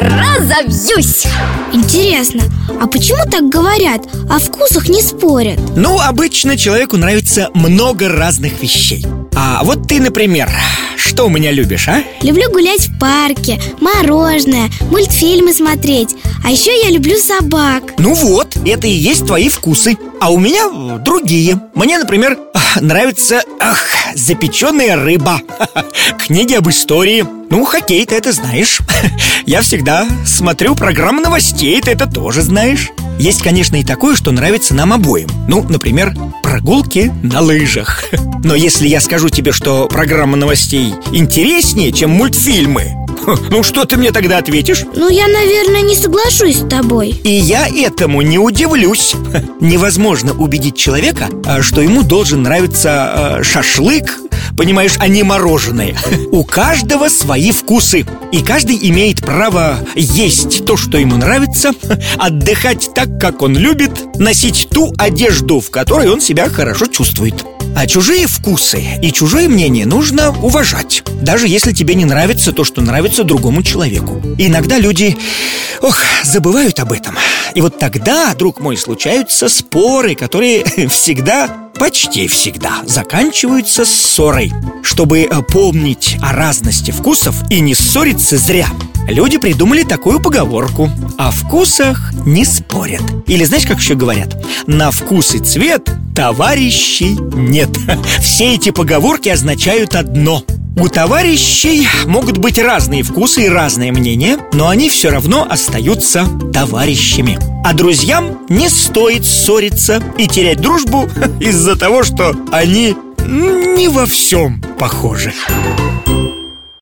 разобьюсь. Интересно, а почему так говорят? О вкусах не спорят. Ну, обычно человеку нравится много разных вещей А вот ты, например, что у меня любишь, а? Люблю гулять в парке, мороженое, мультфильмы смотреть. А еще я люблю собак. Ну вот, это и есть твои вкусы. А у меня другие. Мне, например, нравится ах, запеченная рыба. Книги об истории. Ну, хоккей, ты это знаешь. Я всегда смотрю программы новостей, ты это тоже знаешь. Есть, конечно, и такое, что нравится нам обоим. Ну, например, прогулки на лыжах Но если я скажу тебе, что программа новостей интереснее, чем мультфильмы ну что ты мне тогда ответишь? Ну я, наверное, не соглашусь с тобой. И я этому не удивлюсь. Невозможно убедить человека, а, что ему должен нравиться а, шашлык Понимаешь, а не мороженое. У каждого свои вкусы И каждый имеет право есть то, что ему нравится Отдыхать так, как он любит Носить ту одежду, в которой он себя хорошо чувствует. А чужие вкусы и чужое мнение нужно уважать Даже если тебе не нравится то, что нравится другому человеку. Иногда люди, ох, забывают об этом. И вот тогда, друг мой, случаются споры, которые всегда почти всегда заканчиваются ссорой. Чтобы э, помнить о разности вкусов и не ссориться зря Люди придумали такую поговорку О вкусах не спорят Или знаешь, как еще говорят? На вкус и цвет товарищей нет Все эти поговорки означают одно у товарищей могут быть разные вкусы и разные мнения, но они все равно остаются товарищами. А друзьям не стоит ссориться и терять дружбу из-за того, что они не во всем похожи.